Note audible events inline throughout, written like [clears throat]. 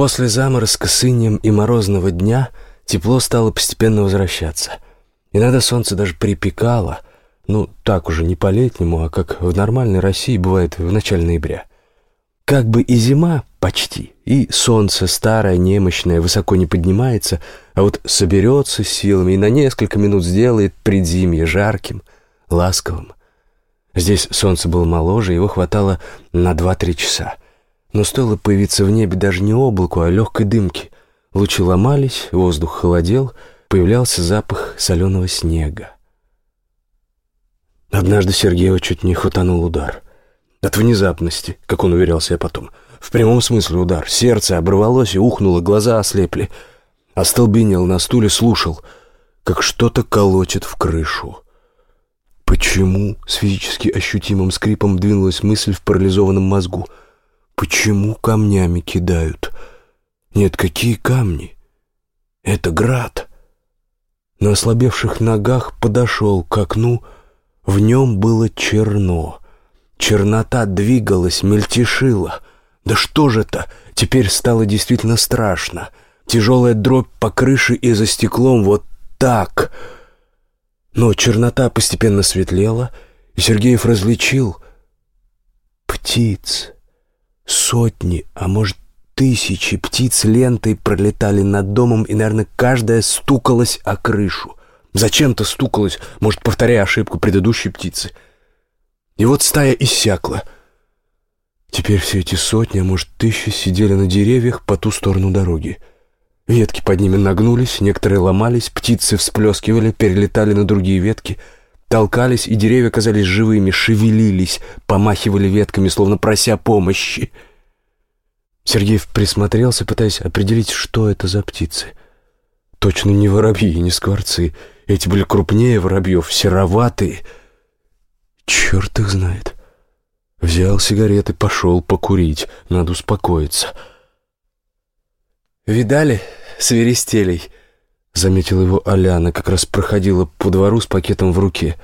После заморозка с инем и морозного дня тепло стало постепенно возвращаться. Иногда солнце даже припекало, ну, так уже не по-летнему, а как в нормальной России бывает в начале ноября. Как бы и зима почти, и солнце старое, немощное, высоко не поднимается, а вот соберется силами и на несколько минут сделает предзимье жарким, ласковым. Здесь солнце было моложе, его хватало на два-три часа. Но стоило появиться в небе даже не облаку, а легкой дымки. Лучи ломались, воздух холодел, появлялся запах соленого снега. Однажды Сергеева чуть не хватанул удар. От внезапности, как он уверял себя потом. В прямом смысле удар. Сердце оборвалось и ухнуло, глаза ослепли. Остолбенел на стуле, слушал, как что-то колотит в крышу. Почему с физически ощутимым скрипом двинулась мысль в парализованном мозгу? Почему камнями кидают? Нет, какие камни? Это град. На ослабевших ногах подошел к окну, в нем было черно. Чернота двигалась, мельтешила. Да что же это? Теперь стало действительно страшно. Тяжелая дробь по крыше и за стеклом вот так — но чернота постепенно светлела, и Сергеев различил птиц. Сотни, а может тысячи птиц лентой пролетали над домом, и, наверное, каждая стукалась о крышу. Зачем-то стукалась, может, повторяя ошибку предыдущей птицы. И вот стая иссякла. Теперь все эти сотни, а может, тысячи сидели на деревьях по ту сторону дороги. Ветки под ними нагнулись, некоторые ломались, птицы всплескивали, перелетали на другие ветки, толкались, и деревья казались живыми, шевелились, помахивали ветками, словно прося помощи. Сергеев присмотрелся, пытаясь определить, что это за птицы. Точно не воробьи и не скворцы. Эти были крупнее воробьев, сероватые. Черт их знает. Взял сигареты, пошел покурить. Надо успокоиться. «Видали?» свиристелей», — заметила его Аляна, как раз проходила по двору с пакетом в руке.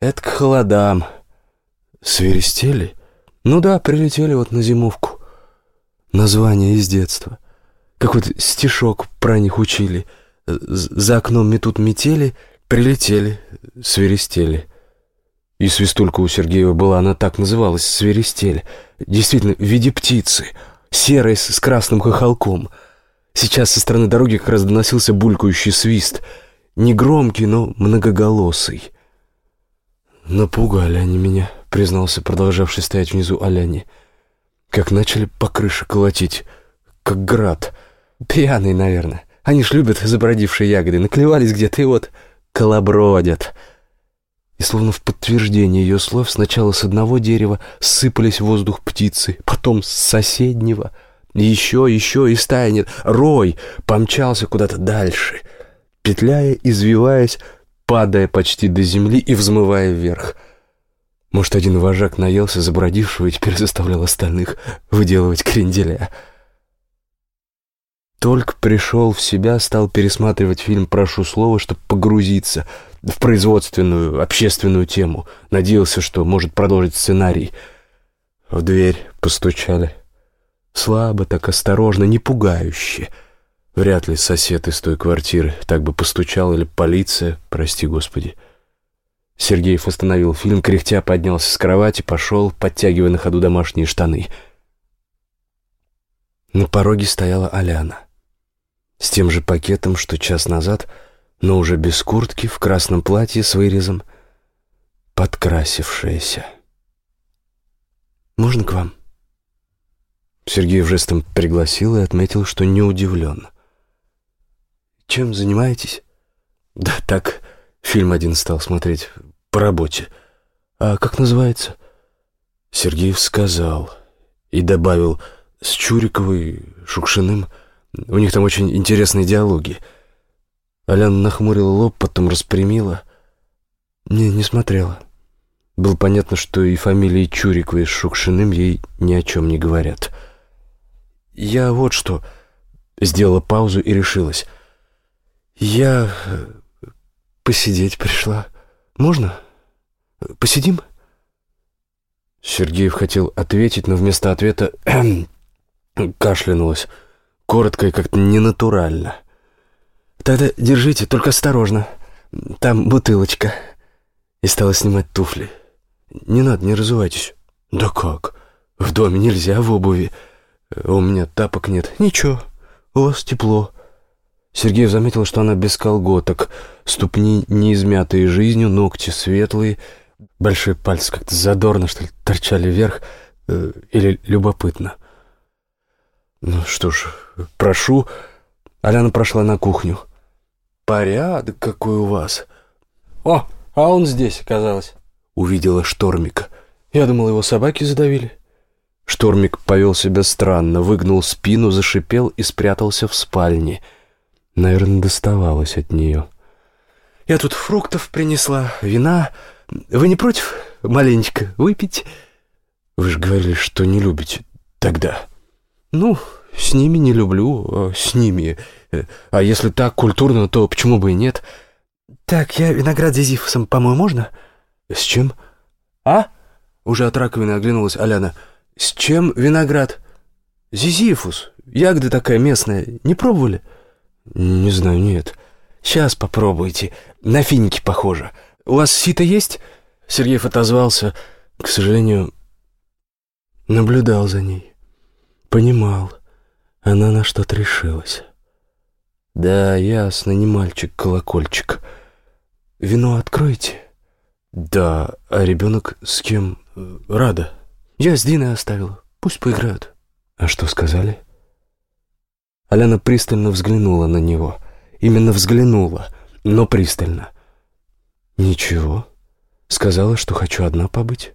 «Это к холодам». «Свиристели?» «Ну да, прилетели вот на зимовку. Название из детства. Какой-то стишок про них учили. За окном метут метели, прилетели, свиристели». И свистулька у Сергеева была, она так называлась, свиристель. Действительно, в виде птицы, серой с красным хохолком — Сейчас со стороны дороги как раз доносился булькающий свист. Негромкий, но многоголосый. «Напугали они меня», — признался продолжавший стоять внизу Аляне. «Как начали по крыше колотить, как град. Пьяные, наверное. Они ж любят забродившие ягоды. Наклевались где-то и вот колобродят». И словно в подтверждение ее слов сначала с одного дерева сыпались в воздух птицы, потом с соседнего — еще, еще и стая нет. Рой помчался куда-то дальше, петляя, извиваясь, падая почти до земли и взмывая вверх. Может, один вожак наелся забродившего и теперь заставлял остальных выделывать кренделя. Только пришел в себя, стал пересматривать фильм «Прошу слова», чтобы погрузиться в производственную, общественную тему. Надеялся, что может продолжить сценарий. В дверь постучали. Слабо, так осторожно, не пугающе. Вряд ли сосед из той квартиры так бы постучал или полиция, прости господи. Сергеев остановил фильм, кряхтя поднялся с кровати, пошел, подтягивая на ходу домашние штаны. На пороге стояла Аляна. С тем же пакетом, что час назад, но уже без куртки, в красном платье с вырезом, подкрасившаяся. «Можно к вам?» Сергей жестом пригласил и отметил, что не удивлен. «Чем занимаетесь?» «Да так, фильм один стал смотреть по работе. А как называется?» Сергеев сказал и добавил с Чуриковой, Шукшиным. У них там очень интересные диалоги. Аляна нахмурила лоб, потом распрямила. Не, не смотрела. Было понятно, что и фамилии Чуриковой с Шукшиным ей ни о чем не говорят. «Я вот что...» Сделала паузу и решилась. «Я э, посидеть пришла. Можно? Посидим?» Сергеев хотел ответить, но вместо ответа [clears throat] кашлянулась. коротко и как-то ненатурально. «Тогда держите, только осторожно. Там бутылочка». И стала снимать туфли. «Не надо, не разувайтесь». «Да как? В доме нельзя в обуви. У меня тапок нет». «Ничего, у вас тепло». Сергей заметил, что она без колготок, ступни не измятые жизнью, ногти светлые, большие пальцы как-то задорно, что ли, торчали вверх, э, или любопытно. «Ну что ж, прошу». Аляна прошла на кухню. «Порядок какой у вас!» «О, а он здесь, оказалось!» Увидела Штормика. «Я думал, его собаки задавили». Штормик повел себя странно, выгнул спину, зашипел и спрятался в спальне. Наверное, доставалось от нее. «Я тут фруктов принесла, вина. Вы не против маленечко выпить?» «Вы же говорили, что не любите тогда». «Ну, с ними не люблю, а с ними. А если так культурно, то почему бы и нет?» «Так, я виноград зизифусом, по-моему, можно?» «С чем?» «А?» Уже от раковины оглянулась Аляна. «С чем виноград?» «Зизифус. Ягода такая местная. Не пробовали?» «Не знаю, нет». «Сейчас попробуйте. На финики похоже. У вас сито есть?» Сергеев отозвался. К сожалению, наблюдал за ней. Понимал. Она на что-то решилась. «Да, ясно, не мальчик-колокольчик. Вино откройте?» «Да, а ребенок с кем? Рада?» «Я с Диной оставила. Пусть поиграют». «А что сказали?» Аляна пристально взглянула на него. Именно взглянула, но пристально. «Ничего. Сказала, что хочу одна побыть.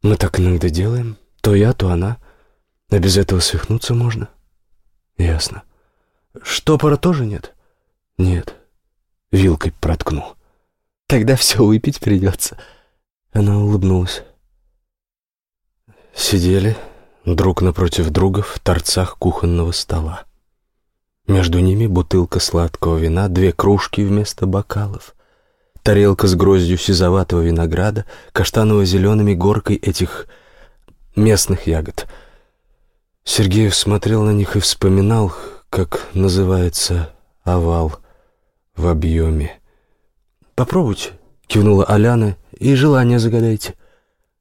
Мы так иногда делаем. То я, то она. А без этого свихнуться можно?» «Ясно. Штопора тоже нет?» «Нет. Вилкой проткну». «Тогда все выпить придется». Она улыбнулась. Сидели друг напротив друга в торцах кухонного стола. Между ними бутылка сладкого вина, две кружки вместо бокалов, тарелка с гроздью сизоватого винограда, каштаново-зелеными горкой этих местных ягод. Сергеев смотрел на них и вспоминал, как называется овал в объеме. «Попробуйте», — кивнула Аляна, — «и желание загадайте».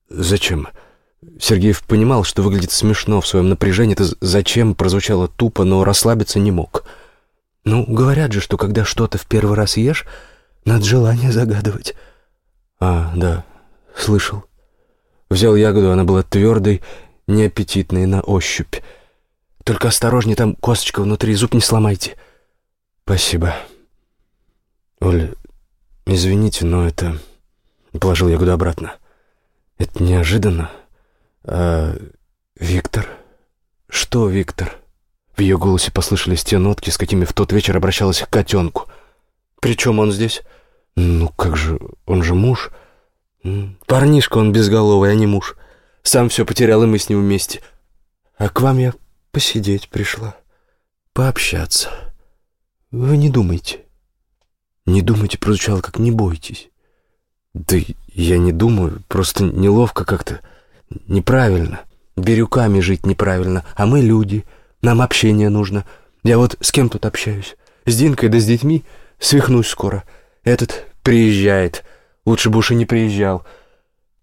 «Зачем?» Сергеев понимал, что выглядит смешно в своем напряжении. Это «зачем» прозвучало тупо, но расслабиться не мог. «Ну, говорят же, что когда что-то в первый раз ешь, надо желание загадывать». «А, да, слышал». Взял ягоду, она была твердой, неаппетитной на ощупь. «Только осторожнее, там косточка внутри, зуб не сломайте». «Спасибо». «Оля, извините, но это...» Положил ягоду обратно. «Это неожиданно». «А Виктор?» «Что, Виктор?» В ее голосе послышались те нотки, с какими в тот вечер обращалась к котенку. «Причем он здесь?» «Ну, как же, он же муж». «Парнишка он безголовый, а не муж. Сам все потерял, и мы с ним вместе. А к вам я посидеть пришла, пообщаться. Вы не думайте». «Не думайте» прозвучало как «не бойтесь». «Да я не думаю, просто неловко как-то». Неправильно. Бирюками жить неправильно. А мы люди. Нам общение нужно. Я вот с кем тут общаюсь? С Динкой да с детьми? Свихнусь скоро. Этот приезжает. Лучше бы уж и не приезжал.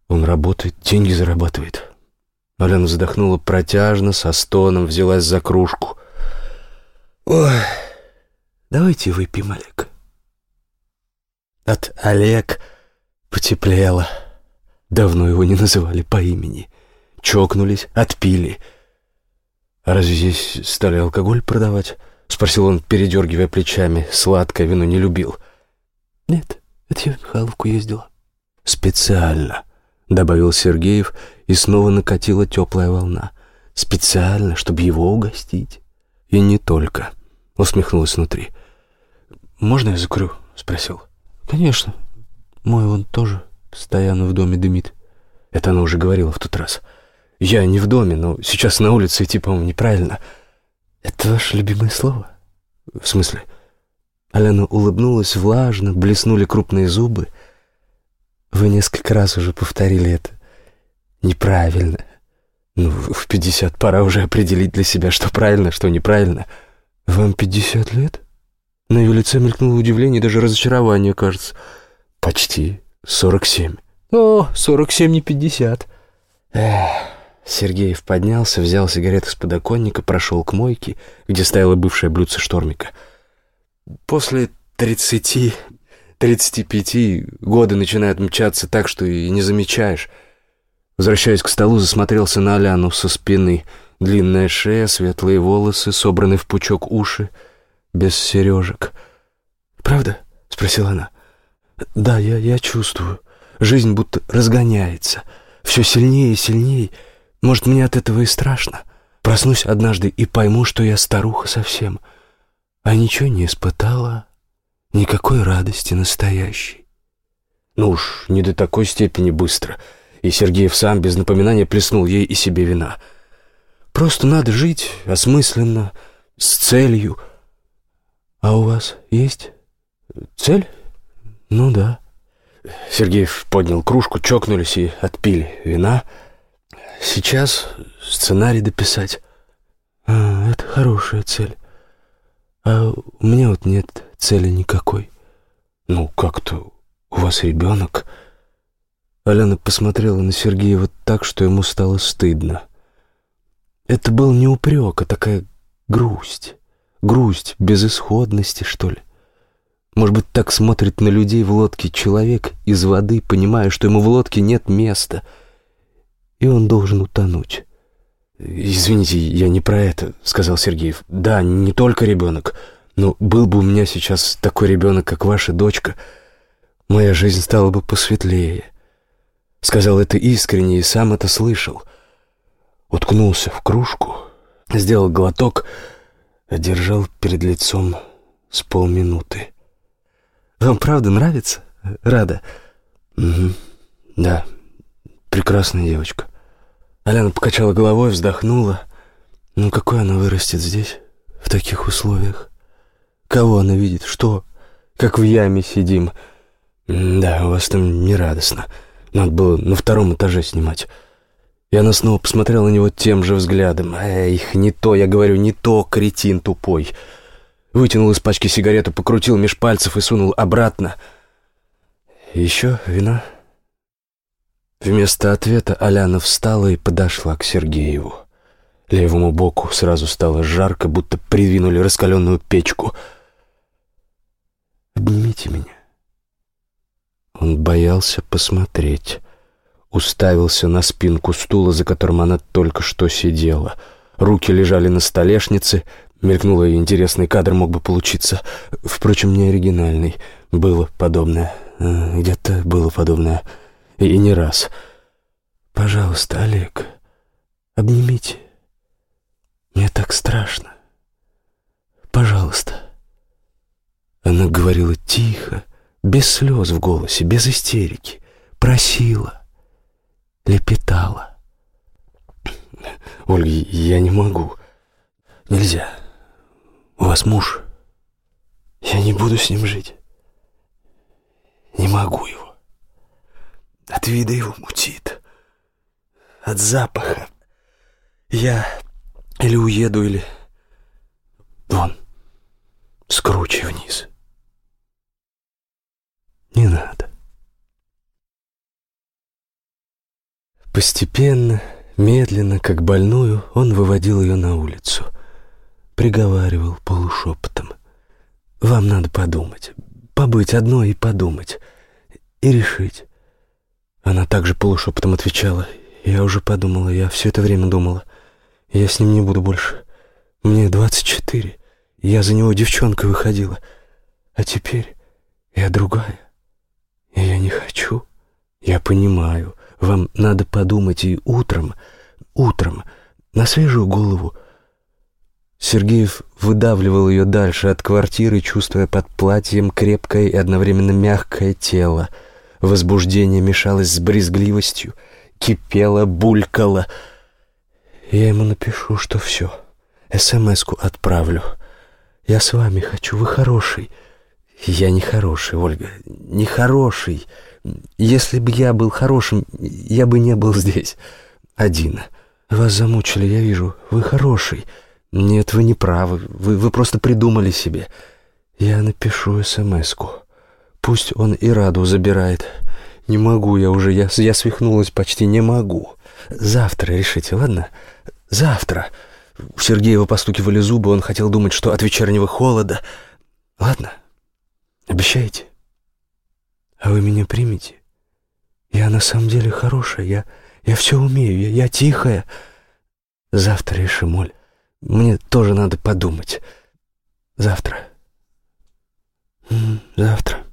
Он работает, деньги зарабатывает. Алена вздохнула протяжно, со стоном, взялась за кружку. «Ой, давайте выпьем, Олег». От Олег потеплело. Давно его не называли по имени. Чокнулись, отпили. «А разве здесь стали алкоголь продавать?» — спросил он, передергивая плечами. Сладкое вино не любил. «Нет, это я в Михайловку ездила». «Специально», — добавил Сергеев, и снова накатила теплая волна. «Специально, чтобы его угостить». «И не только», — усмехнулась внутри. «Можно я закурю?» — спросил. «Конечно. Мой он тоже Постоянно в доме дымит. Это она уже говорила в тот раз. Я не в доме, но сейчас на улице идти, по-моему, неправильно. Это ваше любимое слово? В смысле? Алена улыбнулась влажно, блеснули крупные зубы. Вы несколько раз уже повторили это. Неправильно. Ну, в пятьдесят пора уже определить для себя, что правильно, что неправильно. «Вам пятьдесят лет?» На ее лице мелькнуло удивление и даже разочарование, кажется. «Почти сорок семь». «О, сорок семь, не пятьдесят». Эх. Сергеев поднялся, взял сигарету с подоконника, прошел к мойке, где стояло бывшее блюдце штормика. После тридцати, тридцати пяти годы начинают мчаться так, что и не замечаешь. Возвращаясь к столу, засмотрелся на Аляну со спины. Длинная шея, светлые волосы, собранные в пучок уши, без сережек. «Правда?» — спросила она. «Да, я, я чувствую. Жизнь будто разгоняется. Все сильнее и сильнее. Может, мне от этого и страшно. Проснусь однажды и пойму, что я старуха совсем, а ничего не испытала, никакой радости настоящей». Ну уж не до такой степени быстро — и Сергеев сам без напоминания плеснул ей и себе вина. «Просто надо жить осмысленно, с целью. А у вас есть цель? Ну да». Сергеев поднял кружку, чокнулись и отпили вина. «Сейчас сценарий дописать». А, «Это хорошая цель. А у меня вот нет цели никакой». «Ну, как-то у вас ребенок...» Алена посмотрела на Сергеева так, что ему стало стыдно. Это был не упрек, а такая грусть. Грусть безысходности, что ли. Может быть, так смотрит на людей в лодке человек из воды, понимая, что ему в лодке нет места, и он должен утонуть. «Извините, я не про это», — сказал Сергеев. «Да, не только ребенок, но был бы у меня сейчас такой ребенок, как ваша дочка, моя жизнь стала бы посветлее. Сказал это искренне и сам это слышал. Уткнулся в кружку, сделал глоток, держал перед лицом с полминуты. «Вам правда нравится? Рада?» «Угу. Да, прекрасная девочка». Аляна покачала головой, вздохнула. «Ну, какой она вырастет здесь, в таких условиях? Кого она видит? Что? Как в яме сидим?» «Да, у вас там нерадостно». Надо было на втором этаже снимать. И она снова посмотрела на него тем же взглядом. «Эх, не то, я говорю, не то, кретин тупой». Вытянул из пачки сигарету, покрутил меж пальцев и сунул обратно. «Еще вина?» Вместо ответа Аляна встала и подошла к Сергееву. Левому боку сразу стало жарко, будто придвинули раскаленную печку. «Обнимите меня». Он боялся посмотреть. Уставился на спинку стула, за которым она только что сидела. Руки лежали на столешнице. Мелькнуло, интересный кадр мог бы получиться. Впрочем, не оригинальный. Было подобное. Э, где-то было подобное. И не раз. «Пожалуйста, Олег, обнимите. Мне так страшно. Пожалуйста». Она говорила тихо, без слез в голосе, без истерики, просила, лепетала. «Ольга, я не могу. Нельзя. У вас муж. Я не буду с ним жить. Не могу его. От вида его мутит. От запаха. Я или уеду, или... Вон, скручи вниз». Не надо. Постепенно, медленно, как больную, он выводил ее на улицу. Приговаривал полушепотом. «Вам надо подумать. Побыть одной и подумать. И решить». Она также полушепотом отвечала. «Я уже подумала, я все это время думала. Я с ним не буду больше. Мне двадцать четыре. Я за него девчонкой выходила. А теперь я другая. Я не хочу. Я понимаю. Вам надо подумать и утром, утром, на свежую голову. Сергеев выдавливал ее дальше от квартиры, чувствуя под платьем крепкое и одновременно мягкое тело. Возбуждение мешалось с брезгливостью, кипело, булькало. Я ему напишу, что все. СМС-ку отправлю. Я с вами хочу, вы хороший. «Я не хороший, Ольга, не хороший. Если бы я был хорошим, я бы не был здесь один. Вас замучили, я вижу. Вы хороший. «Нет, вы не правы. Вы, вы просто придумали себе. Я напишу СМС-ку. Пусть он и Раду забирает. Не могу я уже, я, я свихнулась почти, не могу. Завтра решите, ладно? Завтра». У Сергеева постукивали зубы, он хотел думать, что от вечернего холода. «Ладно, обещаете? А вы меня примете? Я на самом деле хорошая, я, я все умею, я, я тихая. Завтра решим, Оль». Мне тоже надо подумать. Завтра. Завтра.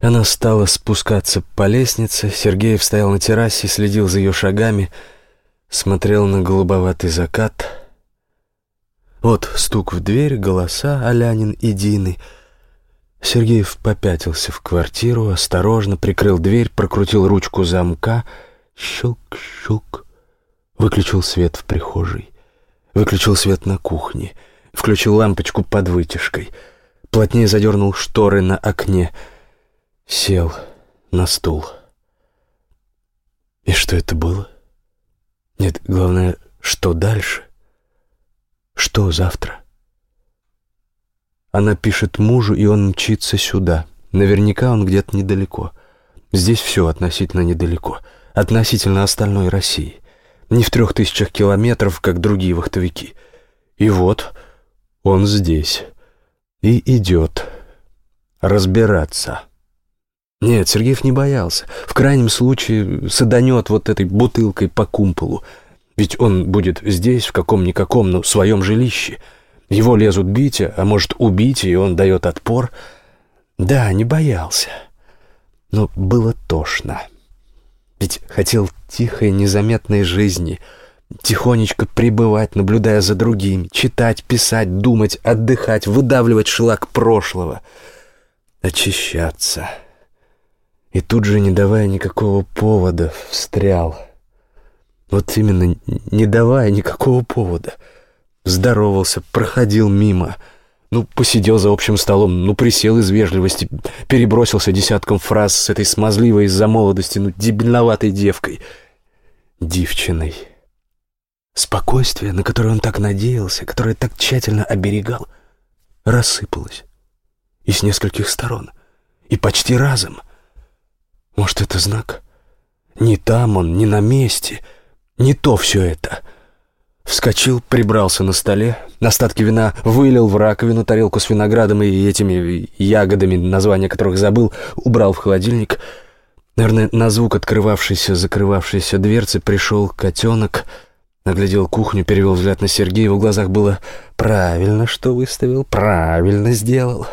Она стала спускаться по лестнице. Сергеев стоял на террасе, следил за ее шагами, смотрел на голубоватый закат. Вот стук в дверь, голоса Алянин и Дины. Сергеев попятился в квартиру, осторожно прикрыл дверь, прокрутил ручку замка. Щелк-щелк. Выключил свет в прихожей. Выключил свет на кухне. Включил лампочку под вытяжкой. Плотнее задернул шторы на окне. Сел на стул. И что это было? Нет, главное, что дальше? Что завтра? Она пишет мужу, и он мчится сюда. Наверняка он где-то недалеко. Здесь все относительно недалеко. Относительно остальной России не в трех тысячах километров, как другие вахтовики. И вот он здесь и идет разбираться. Нет, Сергеев не боялся. В крайнем случае саданет вот этой бутылкой по кумполу. Ведь он будет здесь, в каком-никаком, но своем жилище. Его лезут бить, а может убить, и он дает отпор. Да, не боялся. Но было тошно. Ведь хотел тихой, незаметной жизни, тихонечко пребывать, наблюдая за другими, читать, писать, думать, отдыхать, выдавливать шлак прошлого, очищаться. И тут же, не давая никакого повода, встрял. Вот именно, не давая никакого повода. Здоровался, проходил мимо — ну, посидел за общим столом, ну, присел из вежливости, перебросился десятком фраз с этой смазливой из-за молодости, ну, дебильноватой девкой. Девчиной. Спокойствие, на которое он так надеялся, которое так тщательно оберегал, рассыпалось. И с нескольких сторон. И почти разом. Может, это знак? Не там он, не на месте. Не то все это. — Вскочил, прибрался на столе, остатки вина вылил в раковину, тарелку с виноградом и этими ягодами, названия которых забыл, убрал в холодильник. Наверное, на звук открывавшейся, закрывавшейся дверцы пришел котенок, наглядел кухню, перевел взгляд на Сергея, в глазах было «правильно, что выставил, правильно сделал».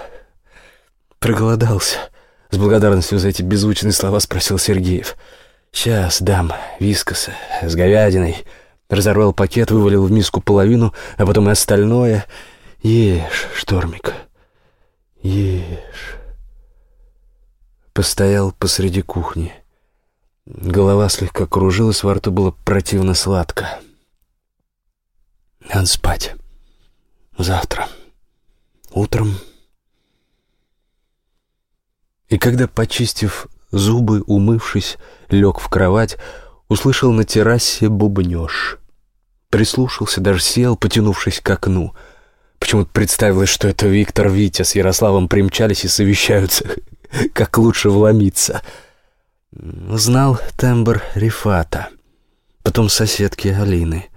Проголодался. С благодарностью за эти беззвучные слова спросил Сергеев. «Сейчас дам вискоса с говядиной». Разорвал пакет, вывалил в миску половину, а потом и остальное. Ешь, Штормик, ешь. Постоял посреди кухни. Голова слегка кружилась, во рту было противно сладко. Надо спать. Завтра. Утром. И когда, почистив зубы, умывшись, лег в кровать, услышал на террасе бубнёж. Прислушался, даже сел, потянувшись к окну. Почему-то представилось, что это Виктор Витя с Ярославом примчались и совещаются, [laughs] как лучше вломиться. Знал тембр Рифата, потом соседки Алины.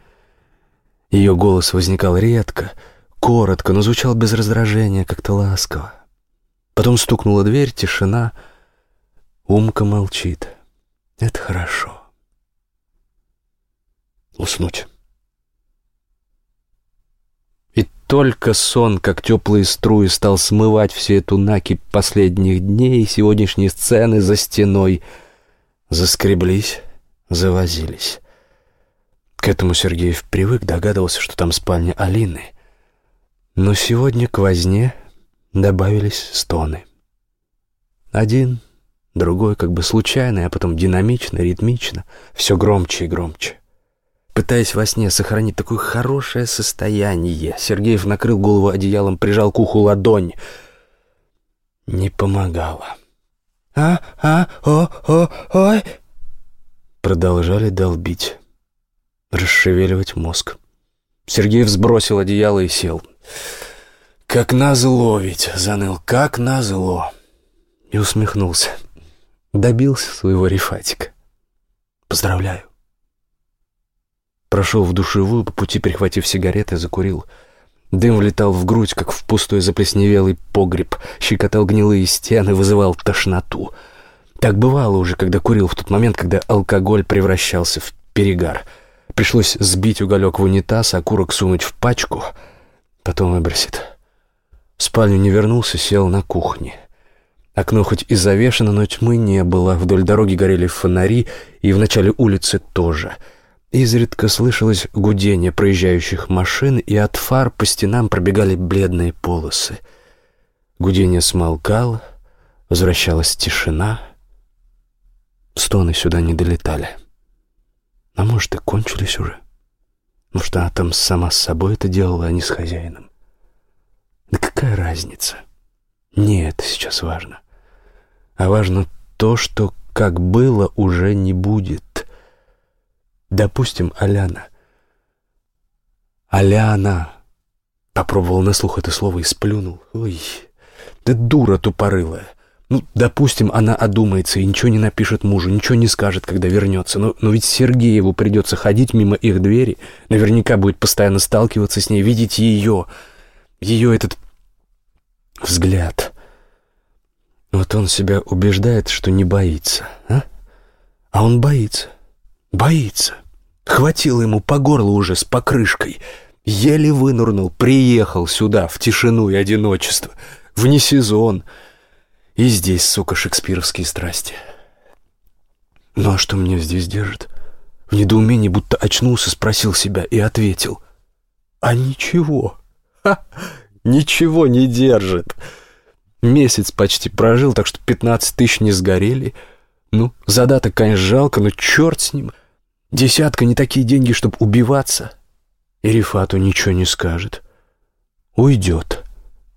Ее голос возникал редко, коротко, но звучал без раздражения, как-то ласково. Потом стукнула дверь, тишина. Умка молчит. Это хорошо. Уснуть. Только сон, как теплые струи, стал смывать всю эту накипь последних дней и сегодняшние сцены за стеной, заскреблись, завозились. К этому Сергеев привык, догадывался, что там спальня Алины. Но сегодня к возне добавились стоны. Один, другой как бы случайный, а потом динамично, ритмично, все громче и громче. Пытаясь во сне сохранить такое хорошее состояние, Сергеев накрыл голову одеялом, прижал к уху ладонь. Не помогало. «А, а, о, о, ой!» Продолжали долбить, расшевеливать мозг. Сергей сбросил одеяло и сел. «Как назло ведь!» — заныл. «Как назло!» И усмехнулся. Добился своего рифатика. «Поздравляю!» Прошел в душевую, по пути перехватив сигареты, закурил. Дым влетал в грудь, как в пустой заплесневелый погреб, щекотал гнилые стены, вызывал тошноту. Так бывало уже, когда курил в тот момент, когда алкоголь превращался в перегар. Пришлось сбить уголек в унитаз, окурок сунуть в пачку, потом выбросит. В спальню не вернулся, сел на кухне. Окно хоть и завешено, но тьмы не было. Вдоль дороги горели фонари, и в начале улицы тоже — Изредка слышалось гудение проезжающих машин, и от фар по стенам пробегали бледные полосы. Гудение смолкало, возвращалась тишина. Стоны сюда не долетали. А может, и кончились уже. Может, она там сама с собой это делала, а не с хозяином. Да какая разница? Не это сейчас важно. А важно то, что как было, уже не будет. Допустим, Аляна. Аляна. Попробовал на слух это слово и сплюнул. Ой, да дура тупорылая. Ну, допустим, она одумается и ничего не напишет мужу, ничего не скажет, когда вернется. Но, но ведь Сергееву придется ходить мимо их двери. Наверняка будет постоянно сталкиваться с ней, видеть ее. Ее этот взгляд. Вот он себя убеждает, что не боится, а? А он боится. Боится. Хватило ему по горлу уже с покрышкой. Еле вынурнул, приехал сюда, в тишину и одиночество, вне сезон. И здесь, сука, шекспировские страсти. Ну а что меня здесь держит? В недоумении будто очнулся, спросил себя и ответил. А ничего. Ха, ничего не держит. Месяц почти прожил, так что пятнадцать тысяч не сгорели. Ну, задаток, конечно, жалко, но черт с ним — Десятка не такие деньги, чтобы убиваться. И Рифату ничего не скажет. Уйдет.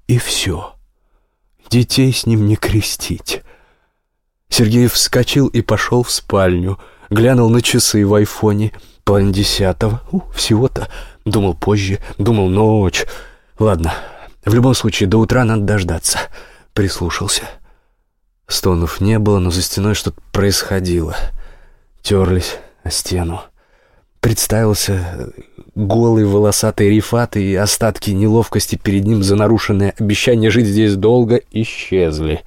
И все. Детей с ним не крестить. Сергей вскочил и пошел в спальню. Глянул на часы в айфоне. Половина десятого. Всего-то. Думал позже. Думал ночь. Ладно. В любом случае, до утра надо дождаться. Прислушался. Стонов не было, но за стеной что-то происходило. Терлись стену. Представился голый волосатый рифат, и остатки неловкости перед ним за нарушенное обещание жить здесь долго исчезли.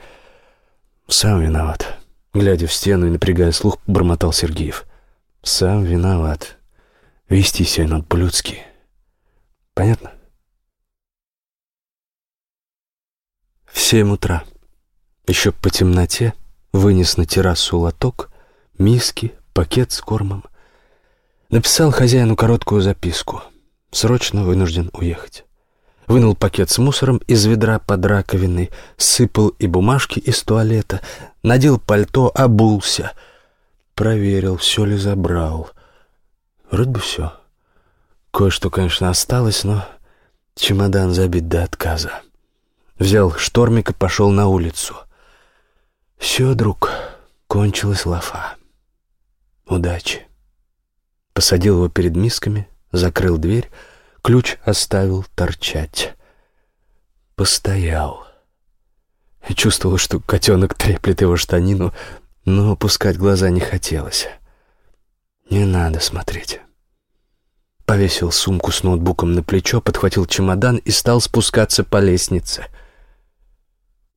«Сам виноват», — глядя в стену и напрягая слух, бормотал Сергеев. «Сам виноват. Вести себя надо по-людски. Понятно?» В семь утра. Еще по темноте вынес на террасу лоток, миски, пакет с кормом. Написал хозяину короткую записку. Срочно вынужден уехать. Вынул пакет с мусором из ведра под раковиной, сыпал и бумажки из туалета, надел пальто, обулся. Проверил, все ли забрал. Вроде бы все. Кое-что, конечно, осталось, но чемодан забит до отказа. Взял штормик и пошел на улицу. Все, друг, кончилась лафа. Удачи. Посадил его перед мисками, закрыл дверь, ключ оставил торчать. Постоял. И чувствовал, что котенок треплет его штанину, но опускать глаза не хотелось. Не надо смотреть. Повесил сумку с ноутбуком на плечо, подхватил чемодан и стал спускаться по лестнице.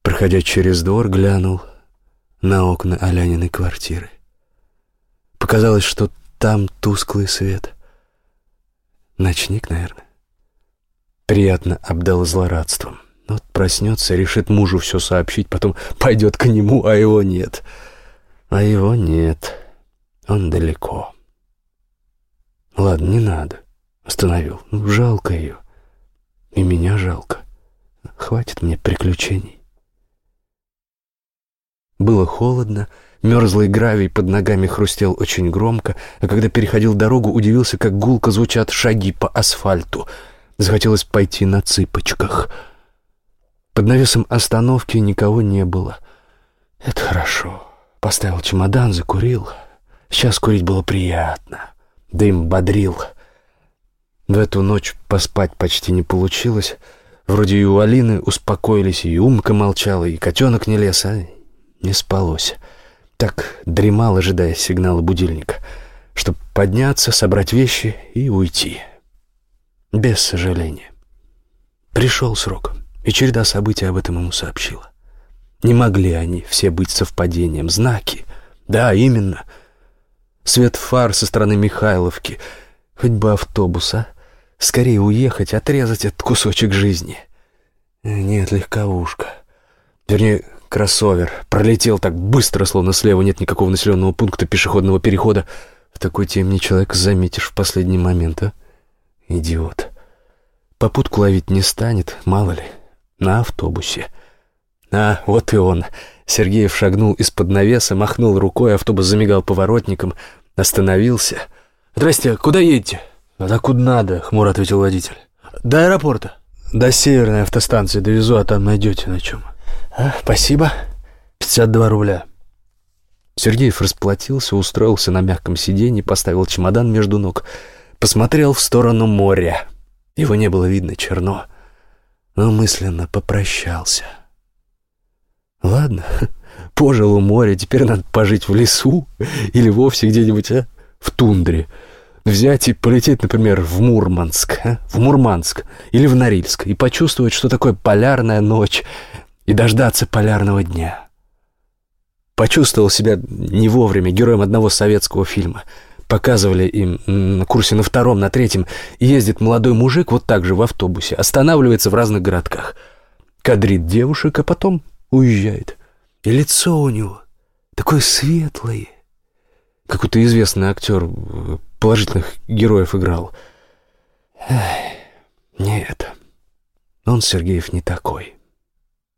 Проходя через двор, глянул на окна Аляниной квартиры. Показалось, что там тусклый свет. Ночник, наверное. Приятно обдал злорадством. Вот проснется, решит мужу все сообщить, потом пойдет к нему, а его нет. А его нет. Он далеко. Ладно, не надо. Остановил. Ну, жалко ее. И меня жалко. Хватит мне приключений. Было холодно, Мерзлый гравий под ногами хрустел очень громко, а когда переходил дорогу, удивился, как гулко звучат шаги по асфальту. Захотелось пойти на цыпочках. Под навесом остановки никого не было. Это хорошо. Поставил чемодан, закурил. Сейчас курить было приятно. Дым бодрил. В эту ночь поспать почти не получилось. Вроде и у Алины успокоились, и Умка молчала, и котенок не лез, а не спалось. Так дремал, ожидая сигнала будильника, чтобы подняться, собрать вещи и уйти. Без сожаления. Пришел срок, и череда событий об этом ему сообщила. Не могли они все быть совпадением. Знаки. Да, именно. Свет фар со стороны Михайловки. Хоть бы автобуса. Скорее уехать, отрезать этот кусочек жизни. Нет, легковушка. Вернее, кроссовер. Пролетел так быстро, словно слева нет никакого населенного пункта пешеходного перехода. В такой темне человек заметишь в последний момент, а? Идиот. Попутку ловить не станет, мало ли. На автобусе. А, вот и он. Сергеев шагнул из-под навеса, махнул рукой, автобус замигал поворотником, остановился. «Здрасте, куда едете?» «А так куда надо», — хмуро ответил водитель. «До аэропорта». «До северной автостанции довезу, а там найдете на чем». А, «Спасибо». «52 рубля». Сергеев расплатился, устроился на мягком сиденье, поставил чемодан между ног, посмотрел в сторону моря. Его не было видно черно, но мысленно попрощался. Ладно, [laughs] пожил у моря, теперь надо пожить в лесу или вовсе где-нибудь а, в тундре. Взять и полететь, например, в Мурманск, а, в Мурманск или в Норильск и почувствовать, что такое полярная ночь, и дождаться полярного дня. Почувствовал себя не вовремя героем одного советского фильма. Показывали им на курсе на втором, на третьем, ездит молодой мужик вот так же в автобусе, останавливается в разных городках, кадрит девушек, а потом уезжает. И лицо у него такое светлое. Какой-то известный актер э, положительных героев играл. Эх, нет, он, Сергеев, не такой.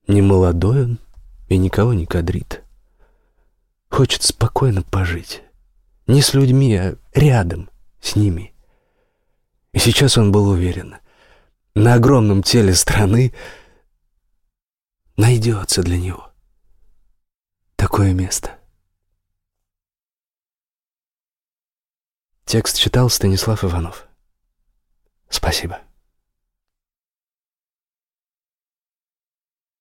Не молодой он и никого не кадрит. Хочет спокойно пожить. Не с людьми, а рядом с ними. И сейчас он был уверен. На огромном теле страны найдется для него такое место. Текст читал Станислав Иванов. Спасибо.